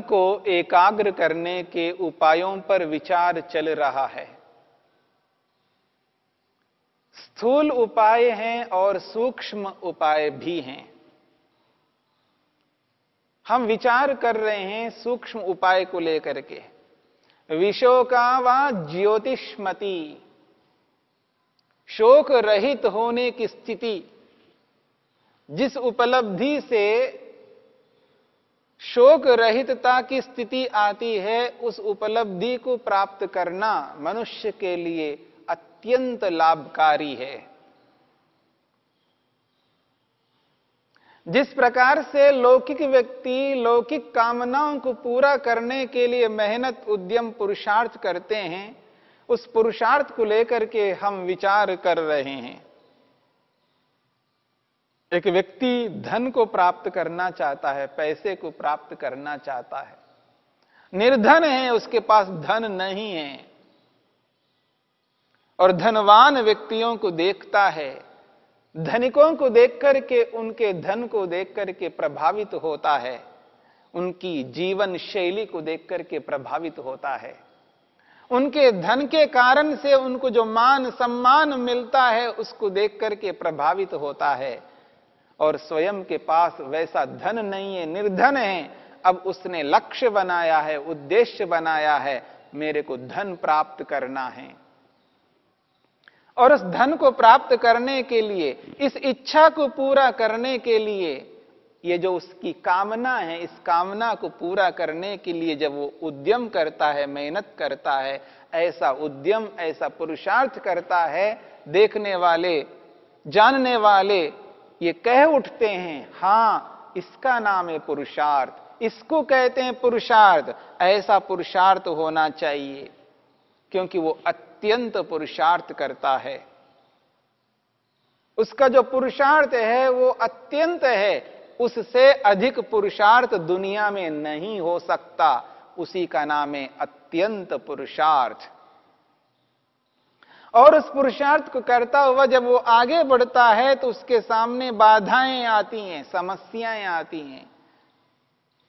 को एकाग्र करने के उपायों पर विचार चल रहा है। स्थूल उपाय हैं और सूक्ष्म उपाय भी हैं। हम विचार कर रहे हैं सूक्ष्म उपाय को लेकर के। विशोका व ज्योतिष्मति। शोक रहित होने की स्थिति। जिस उपलब्धि से शोक रहितता की स्थिति आती है, उस उपलब्धि को प्राप्त करना मनुष्य के लिए अत्यंत लाभकारी है। जिस प्रकार से लौकिक व्यक्ति लौकिक कामनाओं को पूरा करने के लिए मेहनत, उद्यम, पुरुषार्थ करते हैं, उस पुरुषार्थ को लेकर के हम विचार कर रहे हैं। एक व्यक्ति धन को प्राप्त करना चाहता है, पैसे को प्राप्त करना चाहता है। निर्धन है, उसके पास धन नहीं है। और धनवान व्यक्तियों को देखता है, धनिकों को देख करके, उनके धन को देख करके प्रभावित होता है। उनकी जीवन शैली को देख करके प्रभावित होता है। उनके धन के कारण से उनको जो मान सम्मान मिलता है, उसको देख करके प्रभावित होता है। और स्वयं के पास वैसा धन नहीं है, निर्धन है। अब उसने लक्ष्य बनाया है, उद्देश्य बनाया है, मेरे को धन प्राप्त करना है। और उस धन को प्राप्त करने के लिए, इस इच्छा को पूरा करने के लिए, ये जो उसकी कामना है, इस कामना को पूरा करने के लिए जब वो उद्यम करता है, मेहनत करता है, ऐसा उद्यम, ऐसा पुरुषार्थ करता है, देखने वाले, जानने वाले ये कह उठते हैं, हाँ, इसका नाम है पुरुषार्थ। इसको कहते हैं पुरुषार्थ। ऐसा पुरुषार्थ होना चाहिए, क्योंकि वो अत्यंत पुरुषार्थ करता है। उसका जो पुरुषार्थ है, वो अत्यंत है। उससे अधिक पुरुषार्थ दुनिया में नहीं हो सकता। उसी का नाम है अत्यंत पुरुषार्थ। और उस पुरुषार्थ को करता हुआ जब वो आगे बढ़ता है तो उसके सामने बाधाएँ आती हैं, समस्याएँ आती हैं।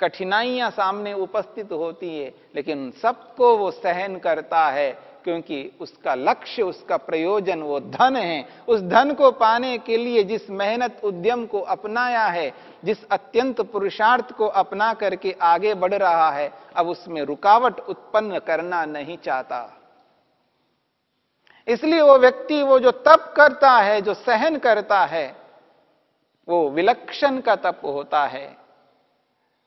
कठिनाइयाँ सामने उपस्थित होती है, लेकिन सबको वो सहन करता है, क्योंकि उसका लक्ष्य, उसका प्रयोजन वो धन है। उस धन को पाने के लिए जिस मेहनत उद्यम को अपनाया है, जिस अत्यंत पुरुषार्थ को अपना करके आगे बढ़ रहा है, अब उसमें रुकावट उत्पन्न करना नहीं चाहता। इसलिए वो व्यक्ति वो जो तप करता है, जो सहन करता है, वो विलक्षण का तप होता है।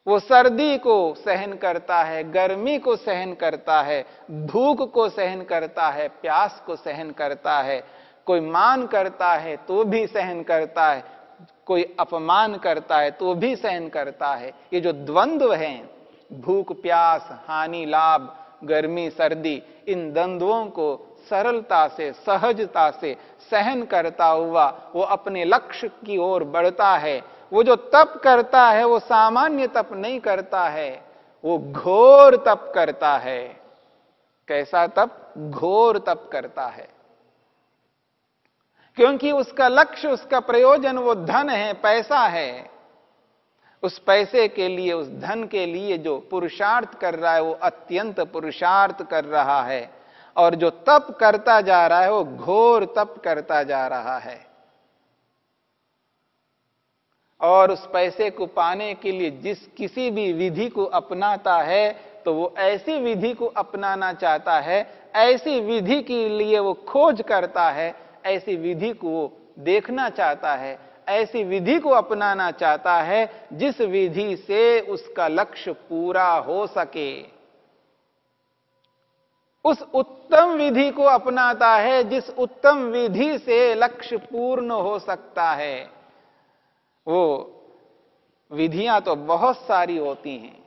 वो सर्दी को सहन करता है, गर्मी को सहन करता है, भूख को सहन करता है, प्यास को सहन करता है। कोई मान करता है तो भी सहन करता है, कोई अपमान करता है तो भी सहन करता है। ये जो द्वंद्व है, भूख, प्यास, हानि, लाभ, गर्मी, सर्दी, इन द्वंद्वों को सरलता से, सहजता से सहन करता हुआ वो अपने लक्ष्य की ओर बढ़ता है। वो जो तप करता है, वो सामान्य तप नहीं करता है, वो घोर तप करता है। कैसा तप? घोर तप करता है। क्योंकि उसका लक्ष्य, उसका प्रयोजन वो धन है, पैसा है। उस पैसे के लिए, उस धन के लिए जो पुरुषार्थ कर रहा है, वो अत्यंत पुरुषार्थ कर रहा है। और जो तप करता जा रहा है, वो घोर तप करता जा रहा है। और उस पैसे को पाने के लिए जिस किसी भी विधि को अपनाता है तो वो ऐसी विधि को अपनाना चाहता है, ऐसी विधि के लिए वो खोज करता है, ऐसी विधि को वो देखना चाहता है, ऐसी विधि को अपनाना चाहता है, जिस विधि से उसका लक्ष्य पूरा हो सके। उस उत्तम विधि को अपनाता है, जिस उत्तम विधि से लक्ष्य पूर्ण हो सकता है। वो विधियाँ तो बहुत सारी होती हैं।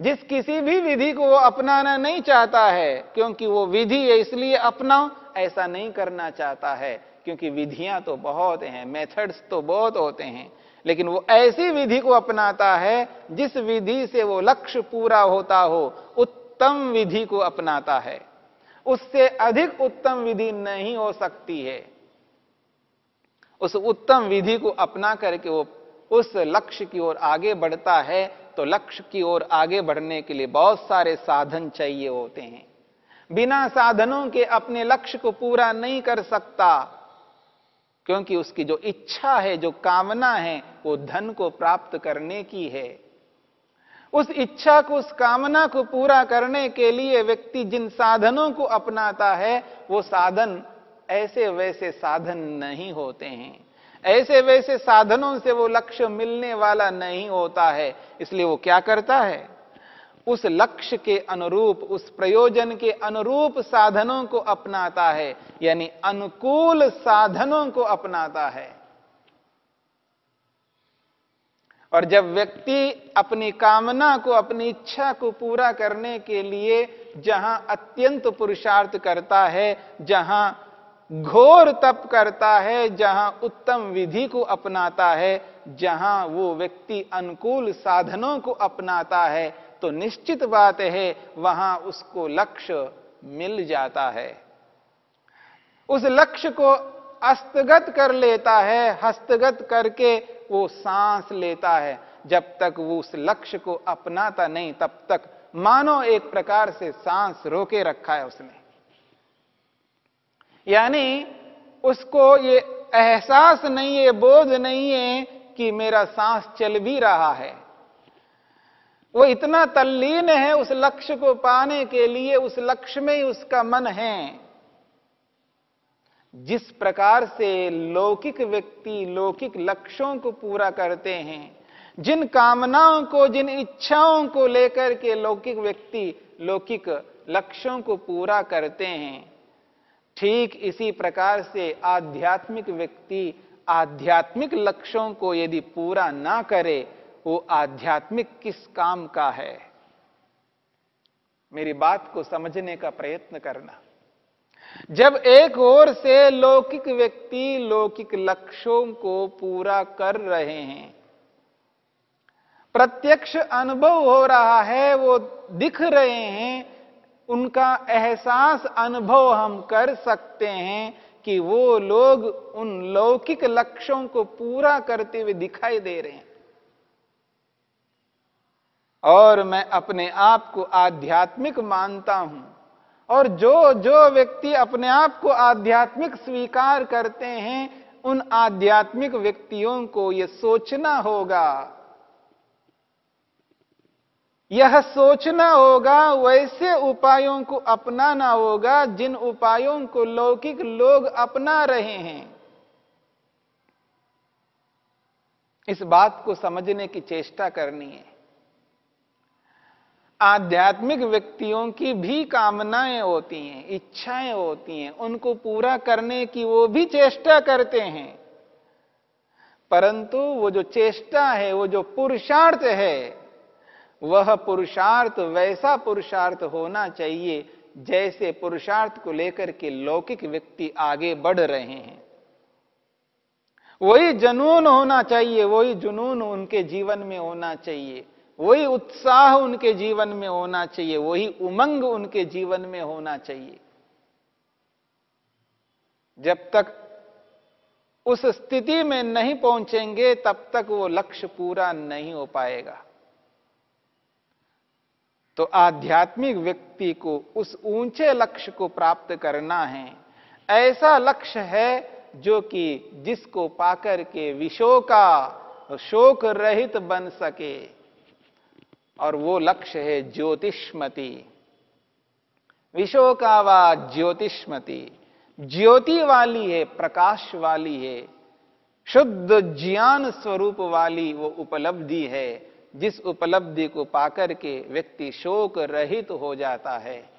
जिस किसी भी विधि को वो अपनाना नहीं चाहता है, क्योंकि वो विधि है, इसलिए अपनाओ, ऐसा नहीं करना चाहता है। क्योंकि विधियाँ तो बहुत हैं मेथड्स तो बहुत होते हैं। लेकिन वो ऐसी विधि को अपनाता है, जिस विधि से वो लक्ष्य पूरा होता हो उत्तम विधि को अपनाता है। उससे अधिक उत्तम विधि नहीं हो सकती है। उस उत्तम विधि को अपना करके वो उस लक्ष्य की ओर आगे बढ़ता है तो लक्ष्य की ओर आगे बढ़ने के लिए बहुत सारे साधन चाहिए होते हैं। बिना साधनों के अपने लक्ष्य को पूरा नहीं कर सकता, क्योंकि उसकी जो इच्छा है, जो कामना है, वो धन को प्राप्त करने की है। उस इच्छा को, उस कामना को पूरा करने के लिए व्यक्ति जिन साधनों को अपनाता है, वो साधन ऐसे वैसे साधन नहीं होते हैं। ऐसे वैसे साधनों से वो लक्ष्य मिलने वाला नहीं होता है। इसलिए वो क्या करता है? उस लक्ष्य के अनुरूप, उस प्रयोजन के अनुरूप साधनों को अपनाता है। यानी अनुकूल साधनों को अपनाता है। और जब व्यक्ति अपनी कामना को, अपनी इच्छा को पूरा करने के लिए जहाँ अत्यंत पुरुषार्थ करता है, जहाँ घोर तप करता है, जहाँ उत्तम विधि को अपनाता है, जहाँ वो व्यक्ति अनुकूल साधनों को अपनाता है तो निश्चित बात है वहाँ उसको लक्ष्य मिल जाता है। उस लक्ष्य को हस्तगत कर लेता है, हस्तगत करके वो सांस लेता है। जब तक वो उस लक्ष्य को अपनाता नहीं, तब तक मानो एक प्रकार से सांस रोके रखा है उसने। यानी उसको ये एहसास नहीं है, बोध नहीं है कि मेरा सांस चल भी रहा है। वो इतना तल्लीन है उस लक्ष्य को पाने के लिए, उस लक्ष्य में ही उसका मन है। जिस प्रकार से लौकिक व्यक्ति लौकिक लक्ष्यों को पूरा करते हैं, जिन कामनाओं को, जिन इच्छाओं को लेकर के लौकिक व्यक्ति लौकिक लक्ष्यों को पूरा करते हैं, ठीक इसी प्रकार से आध्यात्मिक व्यक्ति आध्यात्मिक लक्ष्यों को यदि पूरा ना करे, वो आध्यात्मिक किस काम का है? मेरी बात को समझने का प्रयत्न करना। जब एक ओर से लौकिक व्यक्ति लौकिक लक्ष्यों को पूरा कर रहे हैं, प्रत्यक्ष अनुभव हो रहा है, वो दिख रहे हैं, उनका एहसास अनुभव हम कर सकते हैं कि वो लोग उन लौकिक लक्ष्यों को पूरा करते हुए दिखाई दे रहे हैं। और मैं अपने आप को आध्यात्मिक मानता हूँ। और जो जो व्यक्ति अपने आप को आध्यात्मिक स्वीकार करते हैं, उन आध्यात्मिक व्यक्तियों को यह सोचना होगा। यह सोचना होगा, वैसे उपायों को अपनाना होगा, जिन उपायों को लौकिक लोग अपना रहे हैं। इस बात को समझने की चेष्टा करनी है। आध्यात्मिक व्यक्तियों की भी कामनाएँ होती हैं, इच्छाएँ होती हैं, उनको पूरा करने की वो भी चेष्टा करते हैं। परंतु वो जो चेष्टा है, वो जो पुरुषार्थ है, वह पुरुषार्थ, वैसा पुरुषार्थ होना चाहिए, जैसे पुरुषार्थ को लेकर के लौकिक व्यक्ति आगे बढ़ रहे हैं। वही जनून होना चाहिए, वही जुनून उनके जीवन में होना चाहिए। वही उत्साह उनके जीवन में होना चाहिए, वही उमंग उनके जीवन में होना चाहिए। जब तक उस स्थिति में नहीं पहुँचेंगे, तब तक वो लक्ष्य पूरा नहीं हो पाएगा। तो आध्यात्मिक व्यक्ति को उस ऊँचे लक्ष्य को प्राप्त करना है। ऐसा लक्ष्य है जो कि जिसको पाकर के विशो का शोक रहित बन सके। और वो लक्ष्य है ज्योतिष्मति। विशो का वा ज्योतिष्मति। ज्योति वाली है, प्रकाश वाली है, शुद्ध ज्ञान स्वरूप वाली वो उपलब्धि है, जिस उपलब्धि को पाकर के व्यक्ति शोक रहित तो हो जाता है।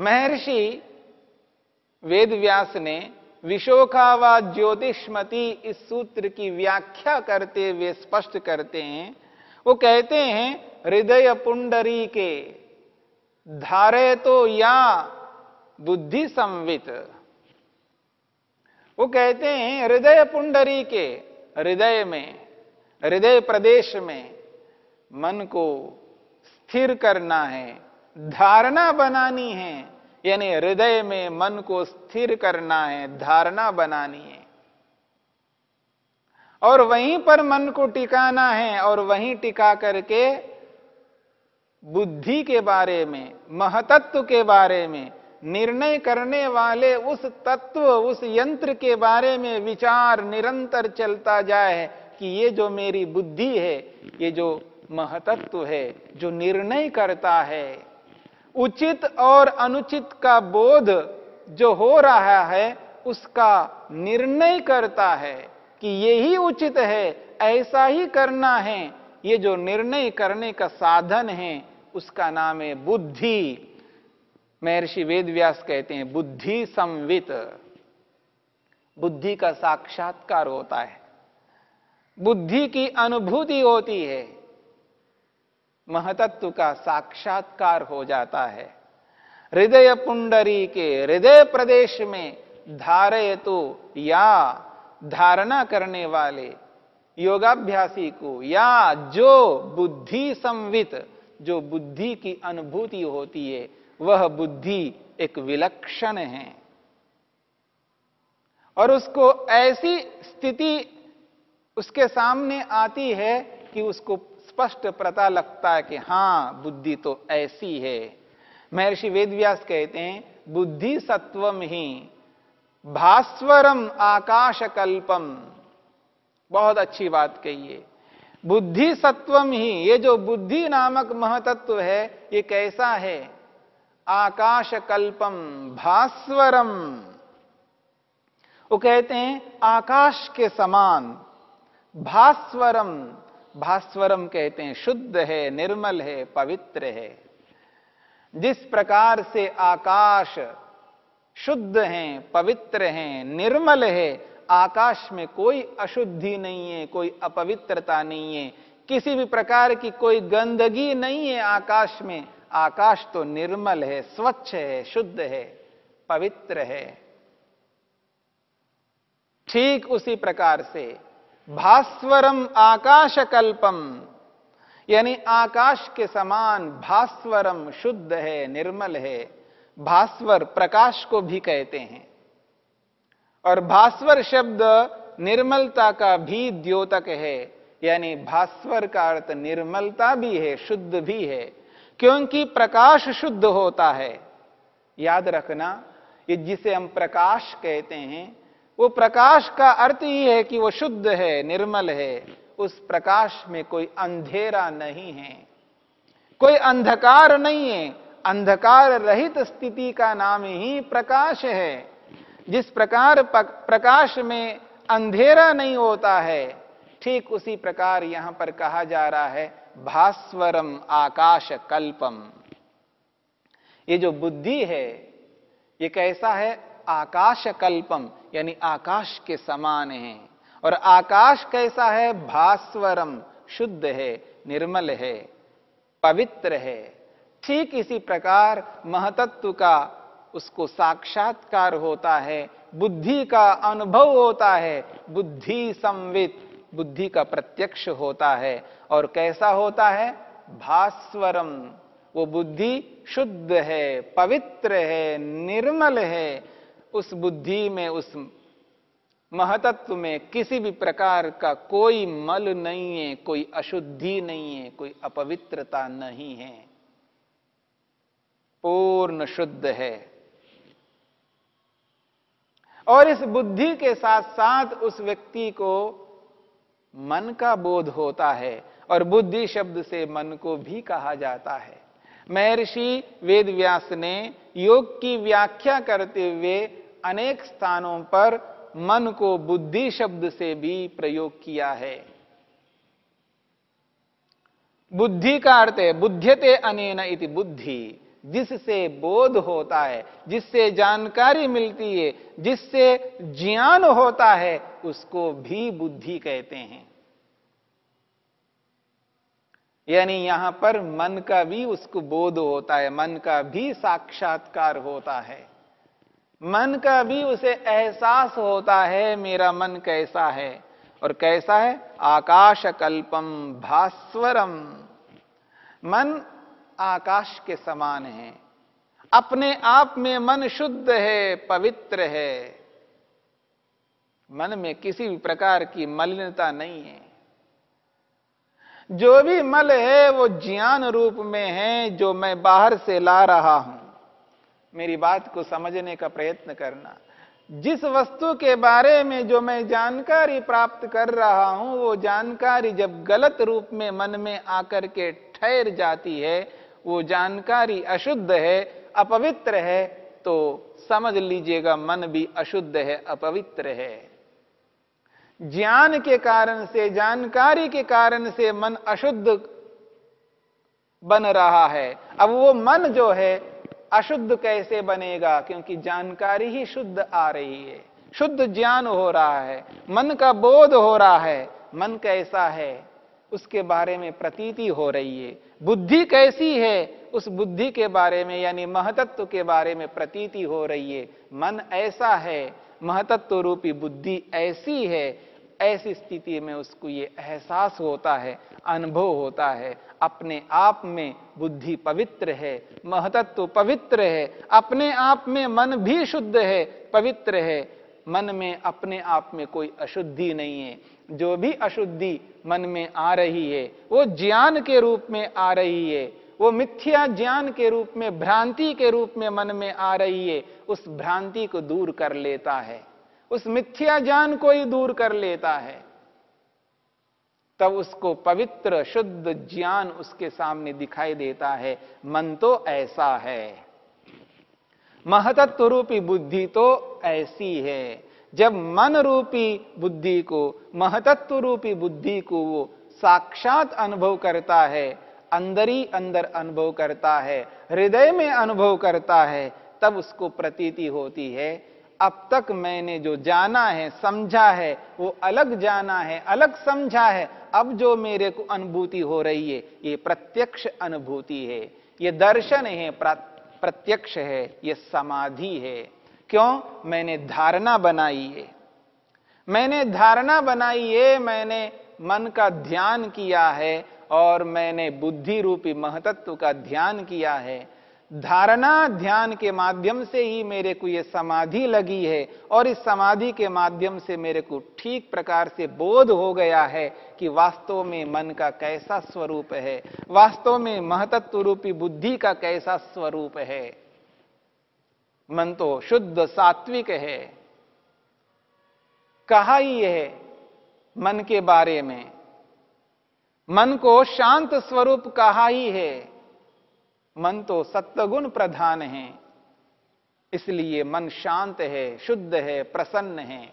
महर्षि वेद व्यास ने विशोखावा ज्योतिषमती इस सूत्र की व्याख्या करते हुए स्पष्ट करते हैं वो कहते हैं, हृदय पुंडरी के, धारे तो या बुद्धि संवित। वो कहते हैं, हृदय पुंडरी के, हृदय में, हृदय प्रदेश में, मन को स्थिर करना है, धारणा बनानी है, यानी हृदय में मन को स्थिर करना है, धारणा बनानी है। और वहीं पर मन को टिकाना है और वहीं टिका करके बुद्धि के बारे में, महतत्व के बारे में, निर्णय करने वाले उस तत्व, उस यंत्र के बारे में विचार निरंतर चलता जाए कि ये जो मेरी बुद्धि है, ये जो महतत्व है, जो निर्णय करता है। उचित और अनुचित का बोध जो हो रहा है, उसका निर्णय करता है। कि यही उचित है, ऐसा ही करना है। ये जो निर्णय करने का साधन है, उसका नाम है बुद्धि। महर्षि वेदव्यास कहते हैं, बुद्धि संवित। बुद्धि का साक्षात्कार होता है। बुद्धि की अनुभूति होती है। महतत्व का साक्षात्कार हो जाता है। हृदय पुंडरी के हृदय प्रदेश में धारे तो या धारणा करने वाले योगाभ्यासी को, या जो बुद्धि संवित, जो बुद्धि की अनुभूति होती है, वह बुद्धि एक विलक्षण है। और उसको ऐसी स्थिति उसके सामने आती है कि उसको स्पष्ट पता लगता है कि हाँ, बुद्धि तो ऐसी है। महर्षि वेदव्यास कहते हैं, बुद्धि सत्वम ही भास्वरम आकाश कल्पम बहुत अच्छी बात कही बुद्धि सत्वम ही, ये जो बुद्धि नामक महतत्व है, ये कैसा है? आकाश कल्पम भास्वरम। वो कहते हैं, आकाश के समान, भास्वरम। भास्वरम कहते हैं, शुद्ध है, निर्मल है, पवित्र है। जिस प्रकार से आकाश शुद्ध हैं, पवित्र है, निर्मल है। आकाश में कोई अशुद्धि नहीं है, कोई अपवित्रता नहीं है। किसी भी प्रकार की कोई गंदगी नहीं है आकाश में। आकाश तो निर्मल है, स्वच्छ है, शुद्ध है, पवित्र है। ठीक उसी प्रकार से भास्वरम आकाश कल्पम यानी आकाश के समान भास्वरम शुद्ध है, निर्मल है। भास्वर प्रकाश को भी कहते हैं। और भास्वर शब्द निर्मलता का भी द्योतक है, यानी भास्वर का अर्थ निर्मलता भी है, शुद्ध भी है, क्योंकि प्रकाश शुद्ध होता है। याद रखना, ये जिसे हम प्रकाश कहते हैं, वो प्रकाश का अर्थ ही है कि वो शुद्ध है, निर्मल है। उस प्रकाश में कोई अंधेरा नहीं है, कोई अंधकार नहीं है अंधकार रहित स्थिति का नाम ही प्रकाश है। जिस प्रकार प्रकाश में अंधेरा नहीं होता है, ठीक उसी प्रकार यहाँ पर कहा जा रहा है, भास्वरम आकाश कल्पम। ये जो बुद्धि है, ये कैसा है? आकाश कल्पम, यानी आकाश के समान है। और आकाश कैसा है? भास्वरम, शुद्ध है, निर्मल है, पवित्र है। ठीक इसी प्रकार महतत्व का उसको साक्षात्कार होता है, बुद्धि का अनुभव होता है, बुद्धि संवित, बुद्धि का प्रत्यक्ष होता है। और कैसा होता है? भास्वरम। वो बुद्धि शुद्ध है, पवित्र है, निर्मल है। उस बुद्धि में, उस महतत्व में किसी भी प्रकार का कोई मल नहीं है, कोई अशुद्धि नहीं है, कोई अपवित्रता नहीं है। पूर्ण शुद्ध है। और इस बुद्धि के साथ साथ उस व्यक्ति को मन का बोध होता है और बुद्धि शब्द से मन को भी कहा जाता है। महर्षि वेदव्यास ने योग की व्याख्या करते हुए अनेक स्थानों पर मन को बुद्धि शब्द से भी प्रयोग किया है। बुद्धि का अर्थ है, बुद्धियते अनेन इति बुद्धि। जिससे बोध होता है, जिससे जानकारी मिलती है, जिससे ज्ञान होता है, उसको भी बुद्धि कहते हैं। यानी यहाँ पर मन का भी उसको बोध होता है, मन का भी साक्षात्कार होता है। मन का भी उसे एहसास होता है, मेरा मन कैसा है? और कैसा है? आकाश कल्पम भास्वरम मन आकाश के समान है। अपने आप में मन शुद्ध है, पवित्र है। मन में किसी भी प्रकार की मलिनता नहीं है। जो भी मल है, वो ज्ञान रूप में है, जो मैं बाहर से ला रहा हूँ। मेरी बात को समझने का प्रयत्न करना। जिस वस्तु के बारे में जो मैं जानकारी प्राप्त कर रहा हूँ, वो जानकारी जब गलत रूप में मन में आकर के ठहर जाती है वो जानकारी अशुद्ध है, अपवित्र है तो समझ लीजिएगा, मन भी अशुद्ध है, अपवित्र है। ज्ञान के कारण से, जानकारी के कारण से मन अशुद्ध बन रहा है। अब वो मन जो है, अशुद्ध कैसे बनेगा? क्योंकि जानकारी ही शुद्ध आ रही है। शुद्ध ज्ञान हो रहा है। मन का बोध हो रहा है। मन कैसा है? उसके बारे में प्रतीति हो रही है। बुद्धि कैसी है? उस बुद्धि के बारे में, यानी महतत्व के बारे में प्रतीति हो रही है। मन ऐसा है, महतत्व रूपी बुद्धि ऐसी है, ऐसी स्थिति में उसको ये एहसास होता है, अनुभव होता है। अपने आप में बुद्धि पवित्र है, महतत्व पवित्र है। अपने आप में मन भी शुद्ध है, पवित्र है। मन में अपने आप में कोई अशुद्धि नहीं है। जो भी अशुद्धि मन में आ रही है, वो ज्ञान के रूप में आ रही है, वो मिथ्या ज्ञान के रूप में, भ्रांति के रूप में मन में आ रही है, उस भ्रांति को दूर कर लेता है। उस मिथ्या ज्ञान को ही दूर कर लेता है। तब उसको पवित्र, शुद्ध ज्ञान उसके सामने दिखाई देता है, मन तो ऐसा है। महतत्व रूपी बुद्धि तो ऐसी है। जब मन रूपी बुद्धि को, महतत्व रूपी बुद्धि को वो साक्षात अनुभव करता है, अंदर ही अंदर अनुभव करता है, हृदय में अनुभव करता है, तब उसको प्रतीति होती है। अब तक मैंने जो जाना है, समझा है, वो अलग जाना है, अलग समझा है, अब जो मेरे को अनुभूति हो रही है, ये प्रत्यक्ष अनुभूति है। ये दर्शन है प्रत्यक्ष है, ये समाधि है। क्यों? मैंने धारणा बनाई है। मैंने धारणा बनाई है, मैंने मन का ध्यान किया है और मैंने बुद्धि रूपी महतत्व का ध्यान किया है। धारणा ध्यान के माध्यम से ही मेरे को यह समाधि लगी है और इस समाधि के माध्यम से मेरे को ठीक प्रकार से बोध हो गया है कि वास्तव में मन का कैसा स्वरूप है, वास्तव में महतत्व रूपी बुद्धि का कैसा स्वरूप है। मन तो शुद्ध सात्विक है। कहा ही है मन के बारे में। मन को शांत स्वरूप कहा ही है। मन तो सत्वगुण प्रधान है। इसलिए मन शांत है, शुद्ध है, प्रसन्न है।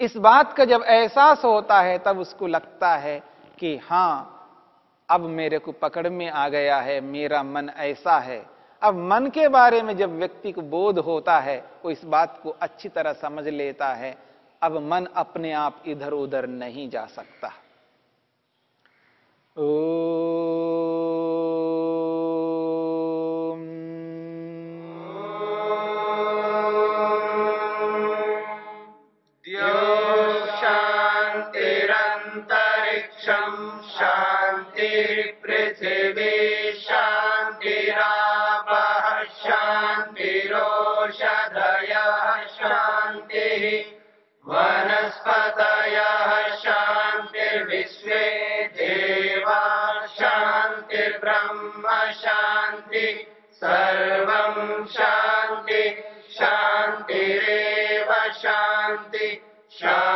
इस बात का जब एहसास होता है, तब उसको लगता है कि हाँ, अब मेरे को पकड़ में आ गया है, मेरा मन ऐसा है। अब मन के बारे में जब व्यक्ति को बोध होता है, वो इस बात को अच्छी तरह समझ लेता है, अब मन अपने आप इधर उधर नहीं जा सकता। ओ शांति